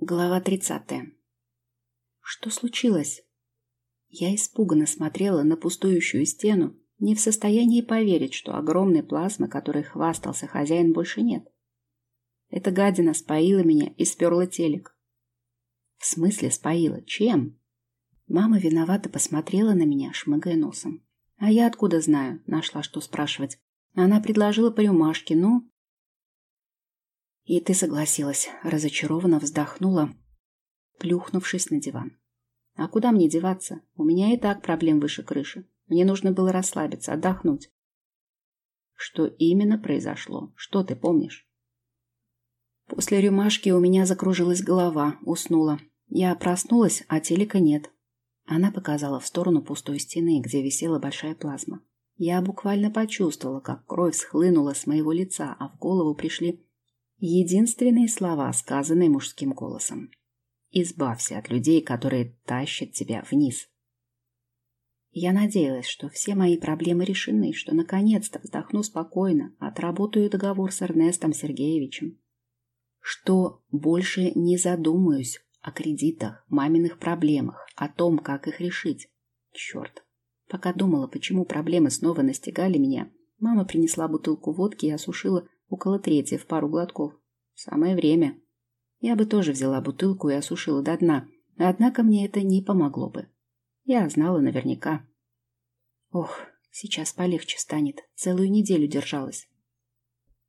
Глава тридцатая. Что случилось? Я испуганно смотрела на пустующую стену, не в состоянии поверить, что огромной плазмы, которой хвастался хозяин, больше нет. Эта гадина споила меня и сперла телек. В смысле споила? Чем? Мама виновато посмотрела на меня, шмыгая носом. А я откуда знаю? Нашла, что спрашивать. Она предложила по рюмашке, ну, и ты согласилась, разочарованно вздохнула, плюхнувшись на диван. А куда мне деваться? У меня и так проблем выше крыши. Мне нужно было расслабиться, отдохнуть. Что именно произошло? Что ты помнишь? После рюмашки у меня закружилась голова, уснула. Я проснулась, а телека нет. Она показала в сторону пустой стены, где висела большая плазма. Я буквально почувствовала, как кровь схлынула с моего лица, а в голову пришли Единственные слова, сказанные мужским голосом. Избавься от людей, которые тащат тебя вниз. Я надеялась, что все мои проблемы решены, что наконец-то вздохну спокойно, отработаю договор с Эрнестом Сергеевичем. Что больше не задумаюсь о кредитах, маминых проблемах, о том, как их решить. Черт. Пока думала, почему проблемы снова настигали меня, мама принесла бутылку водки и осушила около трети в пару глотков. Самое время. Я бы тоже взяла бутылку и осушила до дна, однако мне это не помогло бы. Я знала наверняка. Ох, сейчас полегче станет. Целую неделю держалась.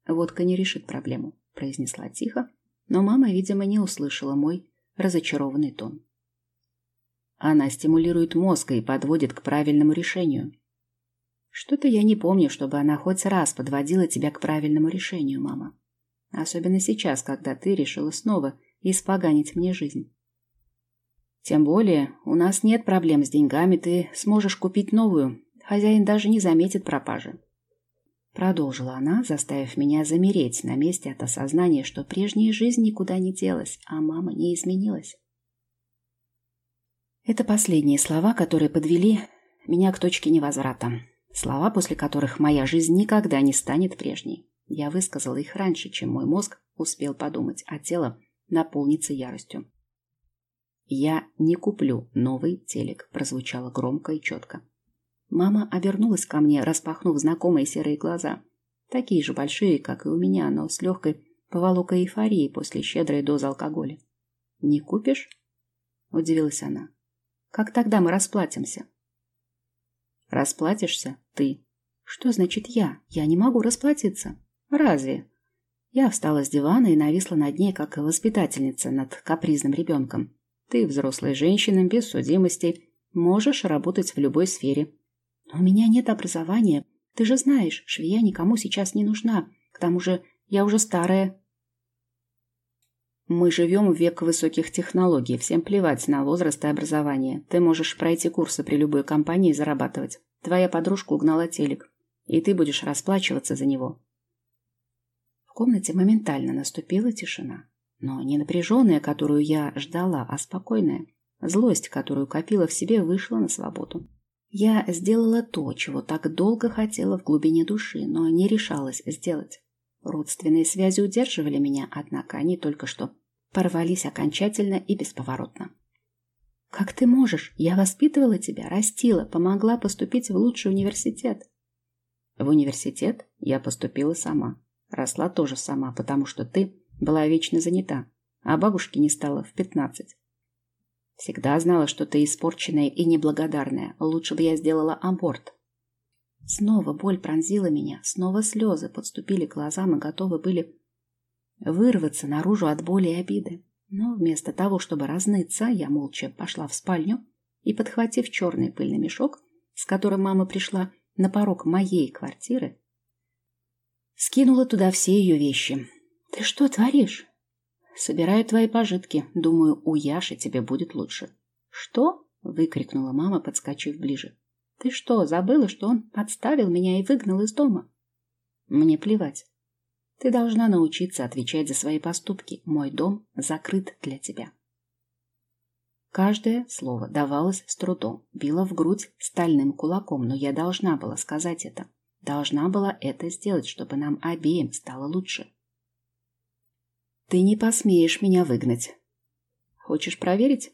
Водка не решит проблему, произнесла тихо, но мама, видимо, не услышала мой разочарованный тон. Она стимулирует мозг и подводит к правильному решению. Что-то я не помню, чтобы она хоть раз подводила тебя к правильному решению, мама. Особенно сейчас, когда ты решила снова испоганить мне жизнь. Тем более, у нас нет проблем с деньгами, ты сможешь купить новую. Хозяин даже не заметит пропажи. Продолжила она, заставив меня замереть на месте от осознания, что прежняя жизнь никуда не делась, а мама не изменилась. Это последние слова, которые подвели меня к точке невозврата. Слова, после которых моя жизнь никогда не станет прежней. Я высказала их раньше, чем мой мозг успел подумать, а тело наполнится яростью. «Я не куплю новый телек», – прозвучало громко и четко. Мама обернулась ко мне, распахнув знакомые серые глаза. Такие же большие, как и у меня, но с легкой поволокой эйфории после щедрой дозы алкоголя. «Не купишь?» – удивилась она. «Как тогда мы расплатимся?» Расплатишься ты. Что значит я? Я не могу расплатиться. Разве? Я встала с дивана и нависла над ней, как воспитательница над капризным ребенком. Ты взрослая женщина, без судимости, можешь работать в любой сфере. Но у меня нет образования. Ты же знаешь, швея никому сейчас не нужна. К тому же я уже старая. Мы живем в век высоких технологий. Всем плевать на возраст и образование. Ты можешь пройти курсы при любой компании и зарабатывать. Твоя подружка угнала телек, и ты будешь расплачиваться за него. В комнате моментально наступила тишина. Но не напряженная, которую я ждала, а спокойная. Злость, которую копила в себе, вышла на свободу. Я сделала то, чего так долго хотела в глубине души, но не решалась сделать. Родственные связи удерживали меня, однако они только что порвались окончательно и бесповоротно. «Как ты можешь? Я воспитывала тебя, растила, помогла поступить в лучший университет». «В университет я поступила сама. Росла тоже сама, потому что ты была вечно занята, а бабушки не стало в пятнадцать. Всегда знала, что ты испорченная и неблагодарная. Лучше бы я сделала аборт. Снова боль пронзила меня, снова слезы подступили к глазам и готовы были вырваться наружу от боли и обиды. Но вместо того, чтобы разныться, я молча пошла в спальню и, подхватив черный пыльный мешок, с которым мама пришла на порог моей квартиры, скинула туда все ее вещи. «Ты что творишь?» «Собираю твои пожитки. Думаю, у Яши тебе будет лучше». «Что?» — выкрикнула мама, подскочив ближе. Ты что, забыла, что он подставил меня и выгнал из дома? Мне плевать. Ты должна научиться отвечать за свои поступки. Мой дом закрыт для тебя. Каждое слово давалось с трудом, било в грудь стальным кулаком, но я должна была сказать это. Должна была это сделать, чтобы нам обеим стало лучше. Ты не посмеешь меня выгнать. Хочешь проверить?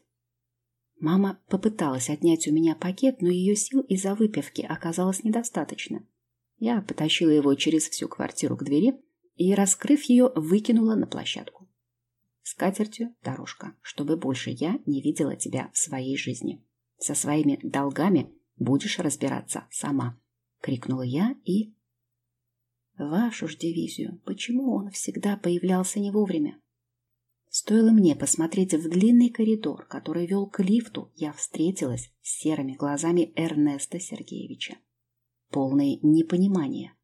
Мама попыталась отнять у меня пакет, но ее сил из-за выпивки оказалось недостаточно. Я потащила его через всю квартиру к двери и, раскрыв ее, выкинула на площадку. С катертью дорожка, чтобы больше я не видела тебя в своей жизни. Со своими долгами будешь разбираться сама, крикнула я и... Вашу ж дивизию, почему он всегда появлялся не вовремя? Стоило мне посмотреть в длинный коридор, который вел к лифту, я встретилась с серыми глазами Эрнеста Сергеевича. Полное непонимание.